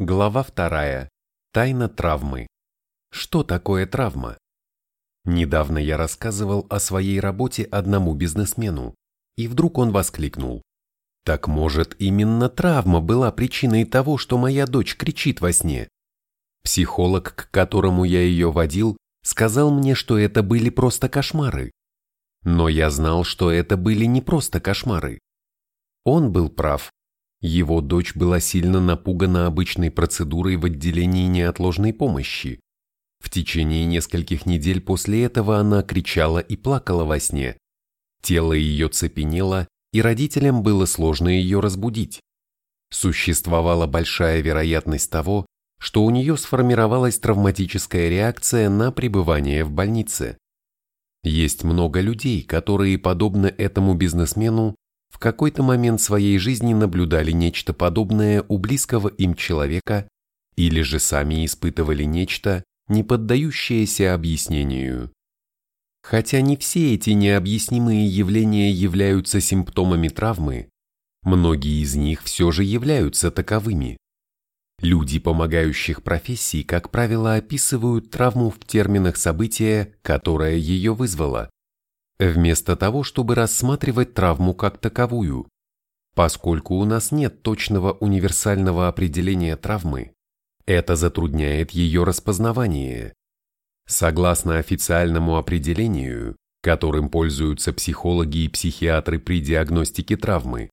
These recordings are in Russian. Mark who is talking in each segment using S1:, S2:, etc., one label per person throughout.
S1: Глава вторая. Тайна травмы. Что такое травма? Недавно я рассказывал о своей работе одному бизнесмену, и вдруг он воскликнул. Так может, именно травма была причиной того, что моя дочь кричит во сне? Психолог, к которому я ее водил, сказал мне, что это были просто кошмары. Но я знал, что это были не просто кошмары. Он был прав, его дочь была сильно напугана обычной процедурой в отделении неотложной помощи. В течение нескольких недель после этого она кричала и плакала во сне. Тело ее цепенело, и родителям было сложно ее разбудить. Существовала большая вероятность того, что у нее сформировалась травматическая реакция на пребывание в больнице. Есть много людей, которые, подобно этому бизнесмену, в какой-то момент своей жизни наблюдали нечто подобное у близкого им человека или же сами испытывали нечто, не поддающееся объяснению. Хотя не все эти необъяснимые явления являются симптомами травмы, многие из них все же являются таковыми. Люди помогающих профессий, как правило, описывают травму в терминах события, которое ее вызвало вместо того, чтобы рассматривать травму как таковую. Поскольку у нас нет точного универсального определения травмы, это затрудняет ее распознавание. Согласно официальному определению, которым пользуются психологи и психиатры при диагностике травмы,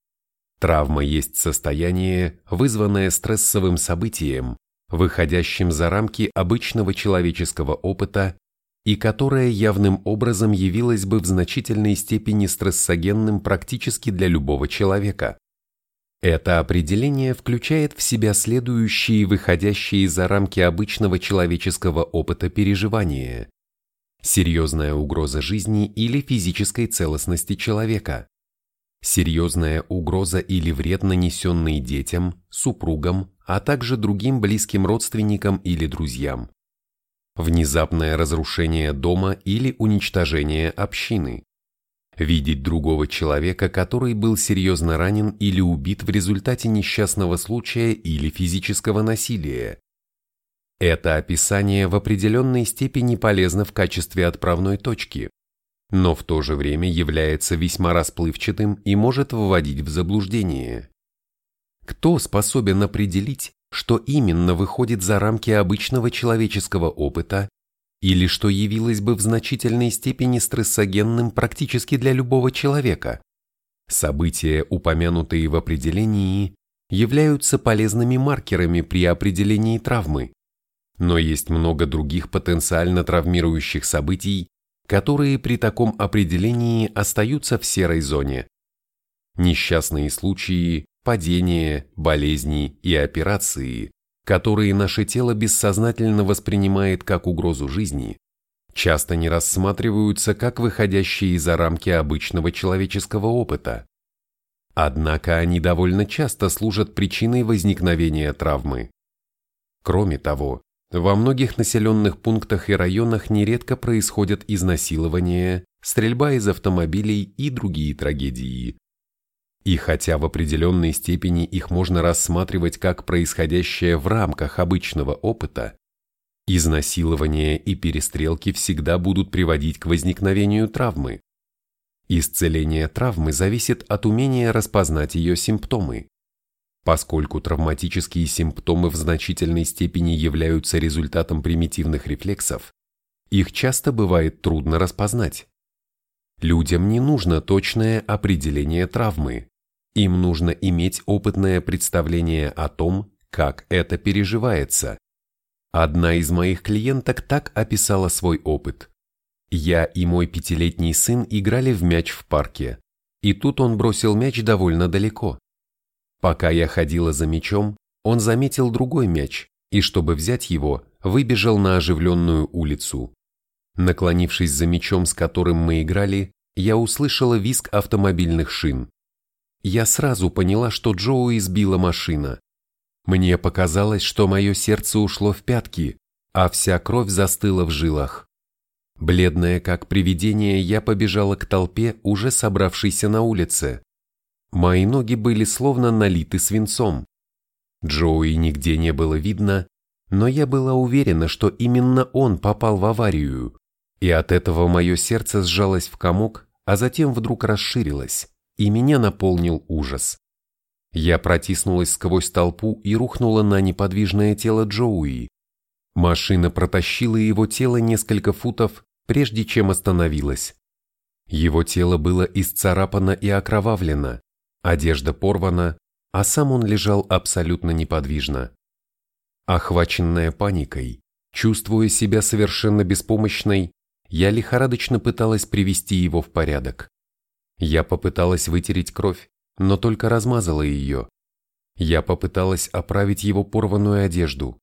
S1: травма есть состояние, вызванное стрессовым событием, выходящим за рамки обычного человеческого опыта и которая явным образом явилась бы в значительной степени стрессогенным практически для любого человека. Это определение включает в себя следующие выходящие за рамки обычного человеческого опыта переживания. Серьезная угроза жизни или физической целостности человека. Серьезная угроза или вред, нанесенный детям, супругам, а также другим близким родственникам или друзьям внезапное разрушение дома или уничтожение общины, видеть другого человека, который был серьезно ранен или убит в результате несчастного случая или физического насилия. Это описание в определенной степени полезно в качестве отправной точки, но в то же время является весьма расплывчатым и может вводить в заблуждение. Кто способен определить, что именно выходит за рамки обычного человеческого опыта или что явилось бы в значительной степени стрессогенным практически для любого человека. События, упомянутые в определении, являются полезными маркерами при определении травмы, но есть много других потенциально травмирующих событий, которые при таком определении остаются в серой зоне. Несчастные случаи, падения, болезни и операции, которые наше тело бессознательно воспринимает как угрозу жизни, часто не рассматриваются как выходящие за рамки обычного человеческого опыта. Однако они довольно часто служат причиной возникновения травмы. Кроме того, во многих населенных пунктах и районах нередко происходят изнасилования, стрельба из автомобилей и другие трагедии. И хотя в определенной степени их можно рассматривать как происходящее в рамках обычного опыта, изнасилования и перестрелки всегда будут приводить к возникновению травмы. Исцеление травмы зависит от умения распознать ее симптомы. Поскольку травматические симптомы в значительной степени являются результатом примитивных рефлексов, их часто бывает трудно распознать. Людям не нужно точное определение травмы. Им нужно иметь опытное представление о том, как это переживается. Одна из моих клиенток так описала свой опыт. Я и мой пятилетний сын играли в мяч в парке, и тут он бросил мяч довольно далеко. Пока я ходила за мячом, он заметил другой мяч и, чтобы взять его, выбежал на оживленную улицу. Наклонившись за мячом, с которым мы играли, я услышала визг автомобильных шин. Я сразу поняла, что Джоу избила машина. Мне показалось, что мое сердце ушло в пятки, а вся кровь застыла в жилах. Бледная как привидение, я побежала к толпе, уже собравшейся на улице. Мои ноги были словно налиты свинцом. Джоуи нигде не было видно, но я была уверена, что именно он попал в аварию, и от этого мое сердце сжалось в комок, а затем вдруг расширилось, и меня наполнил ужас. Я протиснулась сквозь толпу и рухнула на неподвижное тело Джоуи. Машина протащила его тело несколько футов, прежде чем остановилась. Его тело было исцарапано и окровавлено, одежда порвана, а сам он лежал абсолютно неподвижно. Охваченная паникой, чувствуя себя совершенно беспомощной, я лихорадочно пыталась привести его в порядок. Я попыталась вытереть кровь, но только размазала ее. Я попыталась оправить его порванную одежду,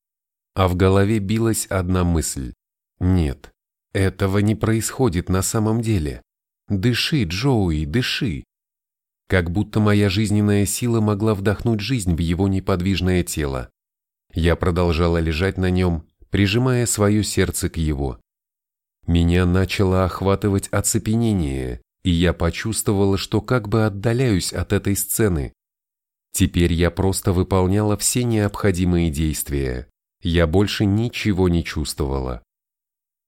S1: а в голове билась одна мысль. Нет, этого не происходит на самом деле. Дыши, Джоуи, дыши. Как будто моя жизненная сила могла вдохнуть жизнь в его неподвижное тело. Я продолжала лежать на нем, прижимая свое сердце к его. Меня начало охватывать оцепенение, и я почувствовала, что как бы отдаляюсь от этой сцены. Теперь я просто выполняла все необходимые действия. Я больше ничего не чувствовала.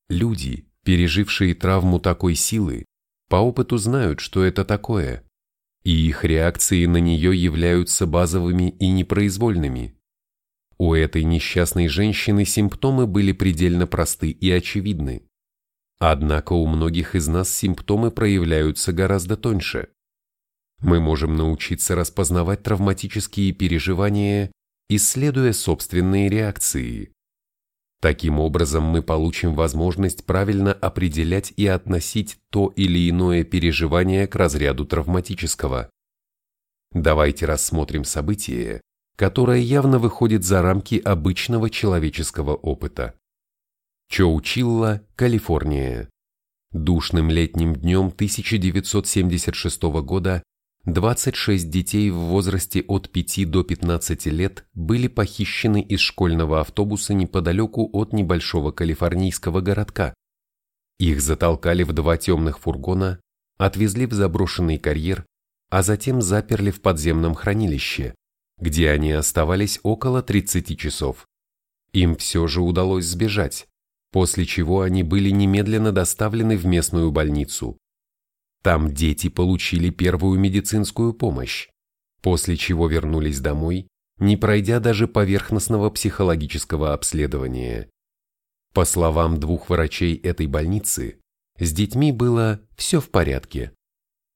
S1: Люди, пережившие травму такой силы, по опыту знают, что это такое, и их реакции на нее являются базовыми и непроизвольными. У этой несчастной женщины симптомы были предельно просты и очевидны. Однако у многих из нас симптомы проявляются гораздо тоньше. Мы можем научиться распознавать травматические переживания, исследуя собственные реакции. Таким образом мы получим возможность правильно определять и относить то или иное переживание к разряду травматического. Давайте рассмотрим событие, которое явно выходит за рамки обычного человеческого опыта. Чоучилла, Калифорния. Душным летним днем 1976 года 26 детей в возрасте от 5 до 15 лет были похищены из школьного автобуса неподалеку от небольшого калифорнийского городка. Их затолкали в два темных фургона, отвезли в заброшенный карьер, а затем заперли в подземном хранилище, где они оставались около 30 часов. Им все же удалось сбежать, после чего они были немедленно доставлены в местную больницу. Там дети получили первую медицинскую помощь, после чего вернулись домой, не пройдя даже поверхностного психологического обследования. По словам двух врачей этой больницы, с детьми было все в порядке.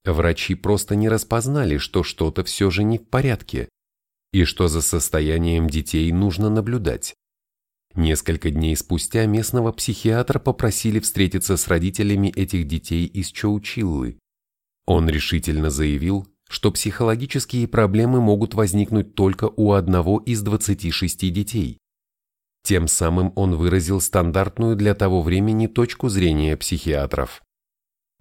S1: Врачи просто не распознали, что что-то все же не в порядке, и что за состоянием детей нужно наблюдать. Несколько дней спустя местного психиатра попросили встретиться с родителями этих детей из Чоучиллы. Он решительно заявил, что психологические проблемы могут возникнуть только у одного из 26 детей. Тем самым он выразил стандартную для того времени точку зрения психиатров.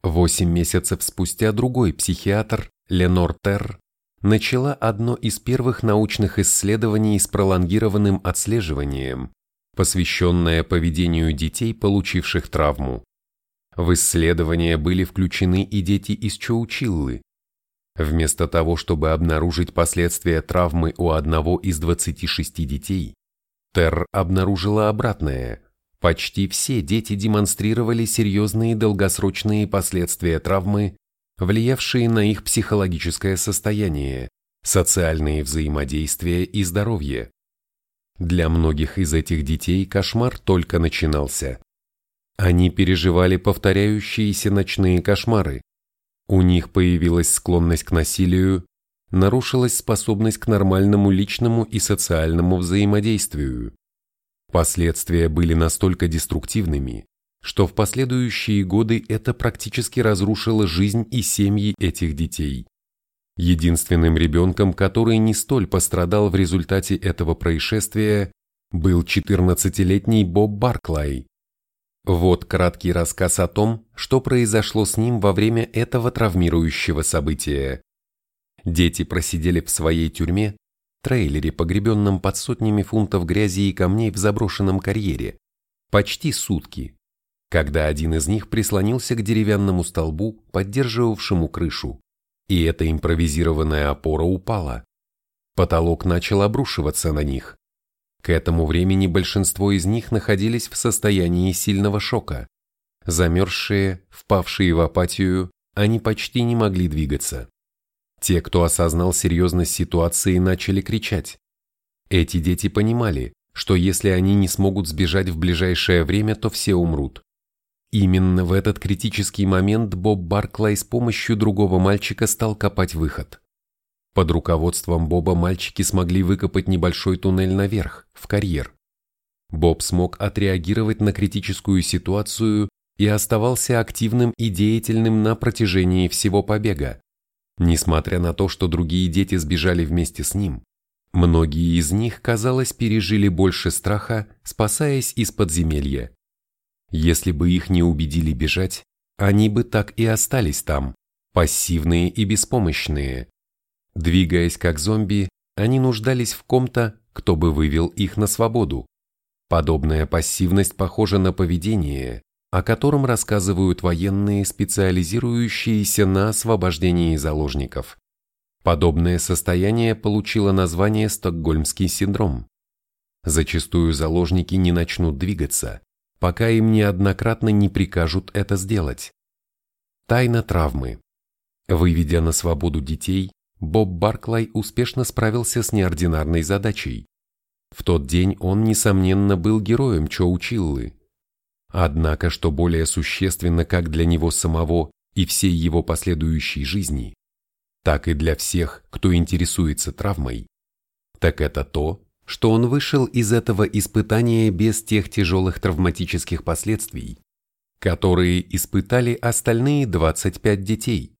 S1: Восемь месяцев спустя другой психиатр, Ленор Терр, начала одно из первых научных исследований с пролонгированным отслеживанием, посвященное поведению детей, получивших травму. В исследование были включены и дети из Чоучиллы. Вместо того, чтобы обнаружить последствия травмы у одного из 26 детей, Терр обнаружила обратное. Почти все дети демонстрировали серьезные долгосрочные последствия травмы, влиявшие на их психологическое состояние, социальные взаимодействия и здоровье. Для многих из этих детей кошмар только начинался. Они переживали повторяющиеся ночные кошмары. У них появилась склонность к насилию, нарушилась способность к нормальному личному и социальному взаимодействию. Последствия были настолько деструктивными, что в последующие годы это практически разрушило жизнь и семьи этих детей. Единственным ребенком, который не столь пострадал в результате этого происшествия, был 14-летний Боб Барклай. Вот краткий рассказ о том, что произошло с ним во время этого травмирующего события. Дети просидели в своей тюрьме, трейлере, погребенном под сотнями фунтов грязи и камней в заброшенном карьере, почти сутки, когда один из них прислонился к деревянному столбу, поддерживавшему крышу и эта импровизированная опора упала. Потолок начал обрушиваться на них. К этому времени большинство из них находились в состоянии сильного шока. Замерзшие, впавшие в апатию, они почти не могли двигаться. Те, кто осознал серьезность ситуации, начали кричать. Эти дети понимали, что если они не смогут сбежать в ближайшее время, то все умрут. Именно в этот критический момент Боб Барклай с помощью другого мальчика стал копать выход. Под руководством Боба мальчики смогли выкопать небольшой туннель наверх, в карьер. Боб смог отреагировать на критическую ситуацию и оставался активным и деятельным на протяжении всего побега. Несмотря на то, что другие дети сбежали вместе с ним, многие из них, казалось, пережили больше страха, спасаясь из подземелья. Если бы их не убедили бежать, они бы так и остались там, пассивные и беспомощные. Двигаясь как зомби, они нуждались в ком-то, кто бы вывел их на свободу. Подобная пассивность похожа на поведение, о котором рассказывают военные, специализирующиеся на освобождении заложников. Подобное состояние получило название «Стокгольмский синдром». Зачастую заложники не начнут двигаться, пока им неоднократно не прикажут это сделать. Тайна травмы. Выведя на свободу детей, Боб Барклай успешно справился с неординарной задачей. В тот день он, несомненно, был героем Чоучиллы. Однако, что более существенно как для него самого и всей его последующей жизни, так и для всех, кто интересуется травмой, так это то, что он вышел из этого испытания без тех тяжелых травматических последствий, которые испытали остальные 25 детей.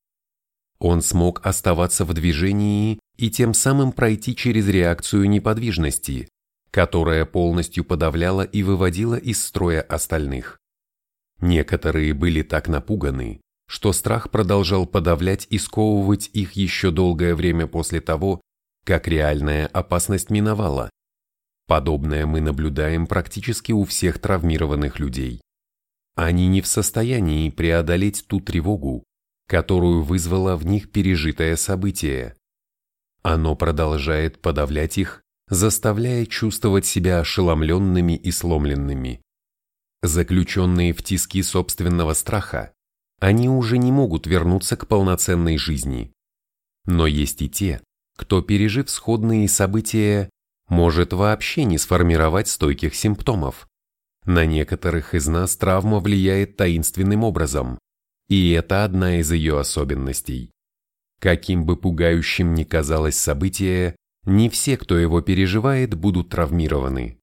S1: Он смог оставаться в движении и тем самым пройти через реакцию неподвижности, которая полностью подавляла и выводила из строя остальных. Некоторые были так напуганы, что страх продолжал подавлять и сковывать их еще долгое время после того, как реальная опасность миновала. Подобное мы наблюдаем практически у всех травмированных людей. Они не в состоянии преодолеть ту тревогу, которую вызвало в них пережитое событие. Оно продолжает подавлять их, заставляя чувствовать себя ошеломленными и сломленными. Заключенные в тиски собственного страха, они уже не могут вернуться к полноценной жизни. Но есть и те, кто, пережив сходные события, может вообще не сформировать стойких симптомов. На некоторых из нас травма влияет таинственным образом, и это одна из ее особенностей. Каким бы пугающим ни казалось событие, не все, кто его переживает, будут травмированы.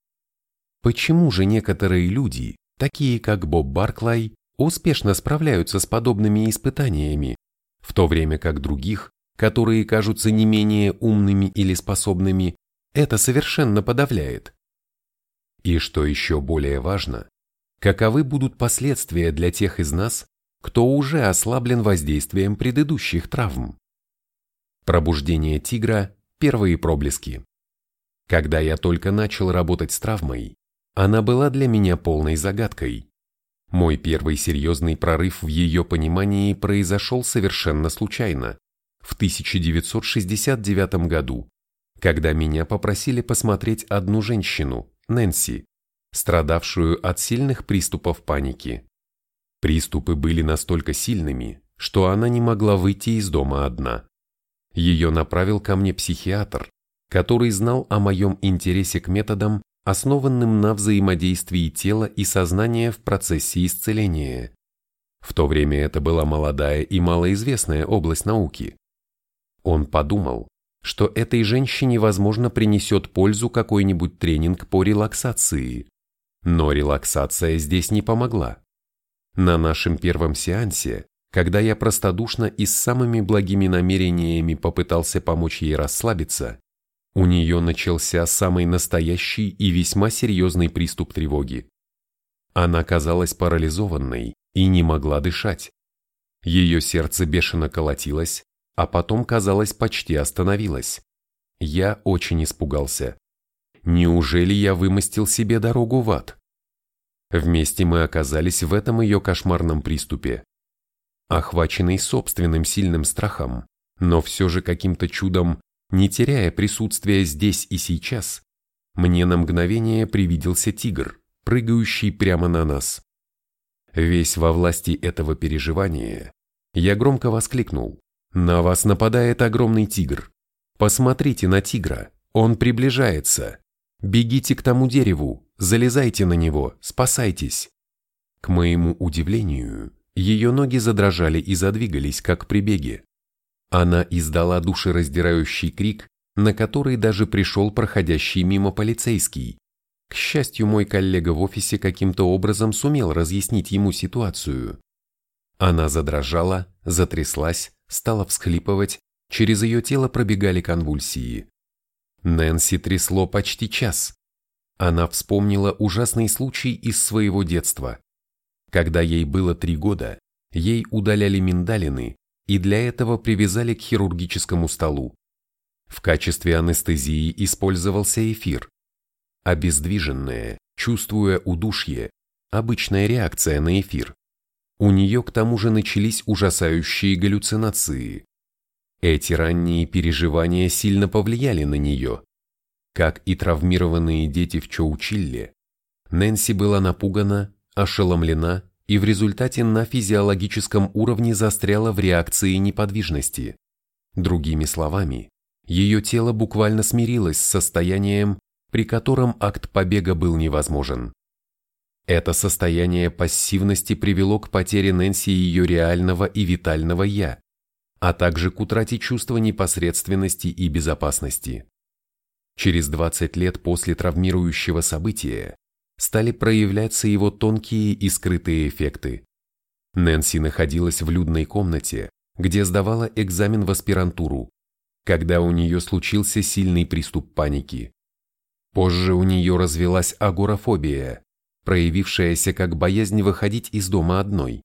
S1: Почему же некоторые люди, такие как Боб Барклай, успешно справляются с подобными испытаниями, в то время как других, которые кажутся не менее умными или способными, это совершенно подавляет. И что еще более важно, каковы будут последствия для тех из нас, кто уже ослаблен воздействием предыдущих травм. Пробуждение тигра – первые проблески. Когда я только начал работать с травмой, она была для меня полной загадкой. Мой первый серьезный прорыв в ее понимании произошел совершенно случайно, в 1969 году, когда меня попросили посмотреть одну женщину, Нэнси, страдавшую от сильных приступов паники. Приступы были настолько сильными, что она не могла выйти из дома одна. Ее направил ко мне психиатр, который знал о моем интересе к методам, основанным на взаимодействии тела и сознания в процессе исцеления. В то время это была молодая и малоизвестная область науки. Он подумал, что этой женщине, возможно, принесет пользу какой-нибудь тренинг по релаксации. Но релаксация здесь не помогла. На нашем первом сеансе, когда я простодушно и с самыми благими намерениями попытался помочь ей расслабиться, у нее начался самый настоящий и весьма серьезный приступ тревоги. Она казалась парализованной и не могла дышать. Ее сердце бешено колотилось, а потом, казалось, почти остановилась. Я очень испугался. Неужели я вымостил себе дорогу в ад? Вместе мы оказались в этом ее кошмарном приступе. Охваченный собственным сильным страхом, но все же каким-то чудом, не теряя присутствия здесь и сейчас, мне на мгновение привиделся тигр, прыгающий прямо на нас. Весь во власти этого переживания, я громко воскликнул. «На вас нападает огромный тигр! Посмотрите на тигра! Он приближается! Бегите к тому дереву, залезайте на него, спасайтесь!» К моему удивлению, ее ноги задрожали и задвигались, как при беге. Она издала душераздирающий крик, на который даже пришел проходящий мимо полицейский. К счастью, мой коллега в офисе каким-то образом сумел разъяснить ему ситуацию. Она задрожала, затряслась, стала всхлипывать, через ее тело пробегали конвульсии. Нэнси трясло почти час. Она вспомнила ужасный случай из своего детства. Когда ей было три года, ей удаляли миндалины и для этого привязали к хирургическому столу. В качестве анестезии использовался эфир. Обездвиженная, чувствуя удушье, обычная реакция на эфир. У нее к тому же начались ужасающие галлюцинации. Эти ранние переживания сильно повлияли на нее. Как и травмированные дети в Чоучилле, Нэнси была напугана, ошеломлена и в результате на физиологическом уровне застряла в реакции неподвижности. Другими словами, ее тело буквально смирилось с состоянием, при котором акт побега был невозможен. Это состояние пассивности привело к потере Нэнси ее реального и витального «я», а также к утрате чувства непосредственности и безопасности. Через 20 лет после травмирующего события стали проявляться его тонкие и скрытые эффекты. Нэнси находилась в людной комнате, где сдавала экзамен в аспирантуру, когда у нее случился сильный приступ паники. Позже у нее развелась агорафобия, проявившаяся как боязнь выходить из дома одной.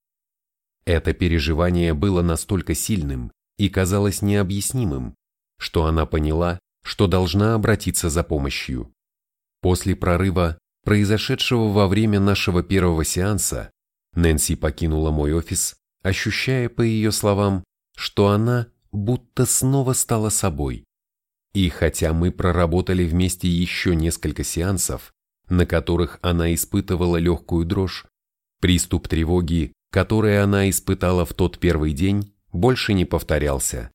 S1: Это переживание было настолько сильным и казалось необъяснимым, что она поняла, что должна обратиться за помощью. После прорыва, произошедшего во время нашего первого сеанса, Нэнси покинула мой офис, ощущая, по ее словам, что она будто снова стала собой. И хотя мы проработали вместе еще несколько сеансов, на которых она испытывала легкую дрожь, приступ тревоги, который она испытала в тот первый день, больше не повторялся.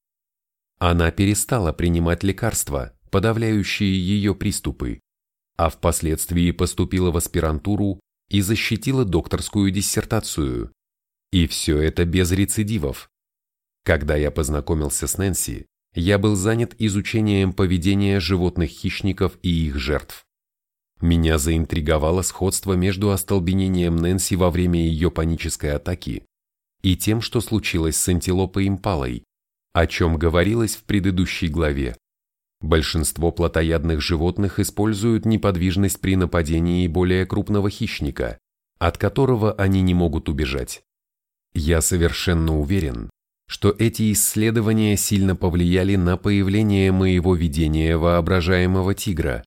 S1: Она перестала принимать лекарства, подавляющие ее приступы, а впоследствии поступила в аспирантуру и защитила докторскую диссертацию. И все это без рецидивов. Когда я познакомился с Нэнси, я был занят изучением поведения животных-хищников и их жертв. Меня заинтриговало сходство между остолбенением Нэнси во время ее панической атаки и тем, что случилось с антилопой импалой, о чем говорилось в предыдущей главе. Большинство плотоядных животных используют неподвижность при нападении более крупного хищника, от которого они не могут убежать. Я совершенно уверен, что эти исследования сильно повлияли на появление моего видения воображаемого тигра,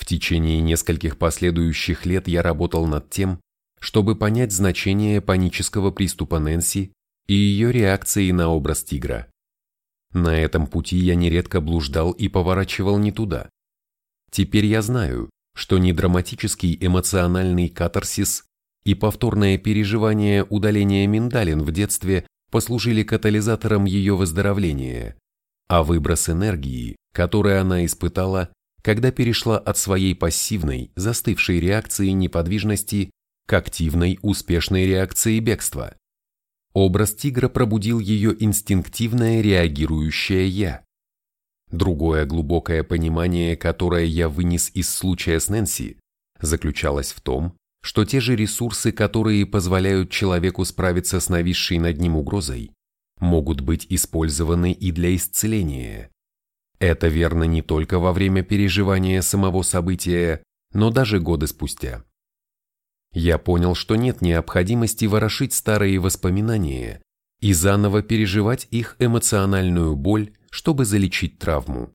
S1: в течение нескольких последующих лет я работал над тем, чтобы понять значение панического приступа Нэнси и ее реакции на образ тигра. На этом пути я нередко блуждал и поворачивал не туда. Теперь я знаю, что не драматический эмоциональный катарсис и повторное переживание удаления миндалин в детстве послужили катализатором ее выздоровления, а выброс энергии, который она испытала, когда перешла от своей пассивной, застывшей реакции неподвижности к активной, успешной реакции бегства. Образ тигра пробудил ее инстинктивное реагирующее «я». Другое глубокое понимание, которое я вынес из случая с Нэнси, заключалось в том, что те же ресурсы, которые позволяют человеку справиться с нависшей над ним угрозой, могут быть использованы и для исцеления. Это верно не только во время переживания самого события, но даже годы спустя. Я понял, что нет необходимости ворошить старые воспоминания и заново переживать их эмоциональную боль, чтобы залечить травму.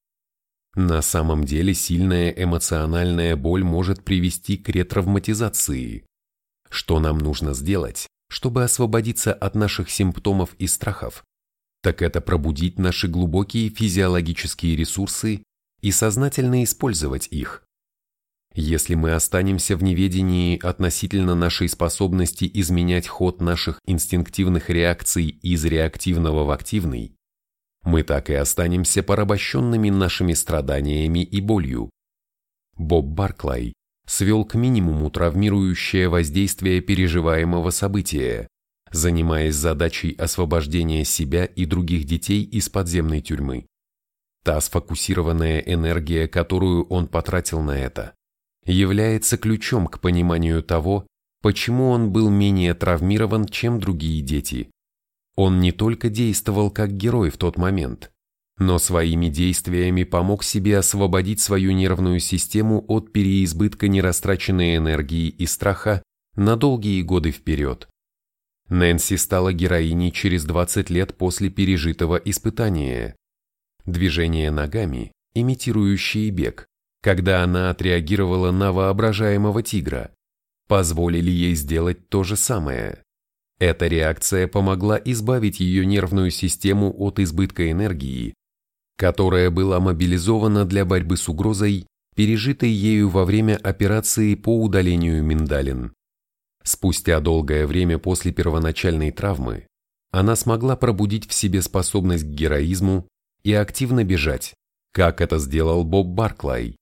S1: На самом деле сильная эмоциональная боль может привести к ретравматизации. Что нам нужно сделать, чтобы освободиться от наших симптомов и страхов? Так это пробудить наши глубокие физиологические ресурсы и сознательно использовать их. Если мы останемся в неведении относительно нашей способности изменять ход наших инстинктивных реакций из реактивного в активный, мы так и останемся порабощенными нашими страданиями и болью. Боб Барклай свел к минимуму травмирующее воздействие переживаемого события, занимаясь задачей освобождения себя и других детей из подземной тюрьмы. Та сфокусированная энергия, которую он потратил на это, является ключом к пониманию того, почему он был менее травмирован, чем другие дети. Он не только действовал как герой в тот момент, но своими действиями помог себе освободить свою нервную систему от переизбытка нерастраченной энергии и страха на долгие годы вперед. Нэнси стала героиней через 20 лет после пережитого испытания. Движения ногами, имитирующие бег, когда она отреагировала на воображаемого тигра, позволили ей сделать то же самое. Эта реакция помогла избавить ее нервную систему от избытка энергии, которая была мобилизована для борьбы с угрозой, пережитой ею во время операции по удалению миндалин. Спустя долгое время после первоначальной травмы она смогла пробудить в себе способность к героизму и активно бежать, как это сделал Боб Барклай.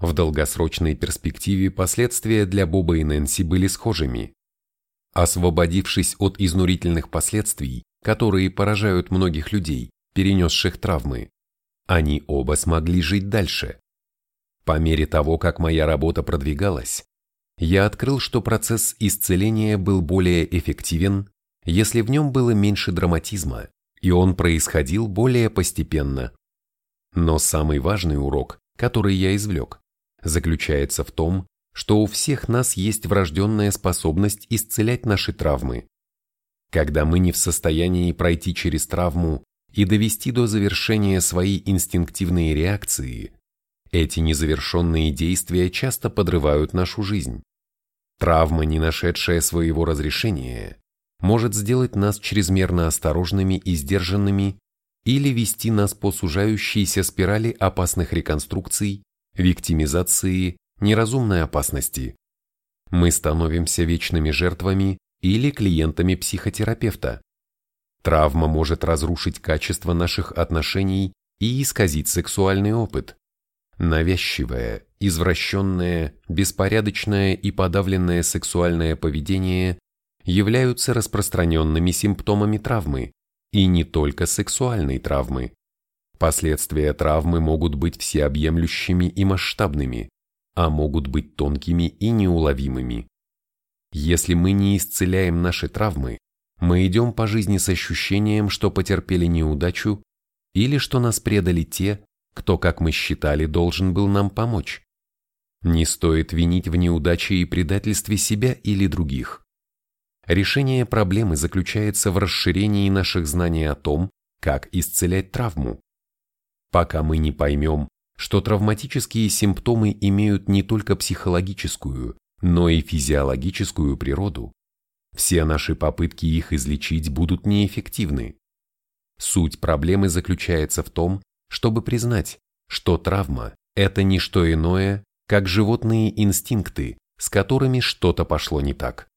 S1: В долгосрочной перспективе последствия для Боба и Нэнси были схожими. Освободившись от изнурительных последствий, которые поражают многих людей, перенесших травмы, они оба смогли жить дальше. По мере того, как моя работа продвигалась, я открыл, что процесс исцеления был более эффективен, если в нем было меньше драматизма, и он происходил более постепенно. Но самый важный урок, который я извлек, заключается в том, что у всех нас есть врожденная способность исцелять наши травмы. Когда мы не в состоянии пройти через травму и довести до завершения свои инстинктивные реакции, эти незавершенные действия часто подрывают нашу жизнь. Травма, не нашедшая своего разрешения, может сделать нас чрезмерно осторожными и сдержанными или вести нас по сужающейся спирали опасных реконструкций, виктимизации, неразумной опасности. Мы становимся вечными жертвами или клиентами психотерапевта. Травма может разрушить качество наших отношений и исказить сексуальный опыт. Навязчивое, извращенное, беспорядочное и подавленное сексуальное поведение являются распространенными симптомами травмы, и не только сексуальной травмы. Последствия травмы могут быть всеобъемлющими и масштабными, а могут быть тонкими и неуловимыми. Если мы не исцеляем наши травмы, мы идем по жизни с ощущением, что потерпели неудачу или что нас предали те, кто, как мы считали, должен был нам помочь. Не стоит винить в неудаче и предательстве себя или других. Решение проблемы заключается в расширении наших знаний о том, как исцелять травму. Пока мы не поймем, что травматические симптомы имеют не только психологическую, но и физиологическую природу, все наши попытки их излечить будут неэффективны. Суть проблемы заключается в том, чтобы признать, что травма – это не что иное, как животные инстинкты, с которыми что-то пошло не так.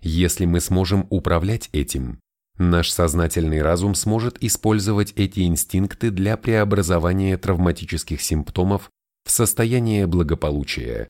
S1: Если мы сможем управлять этим, наш сознательный разум сможет использовать эти инстинкты для преобразования травматических симптомов в состояние благополучия.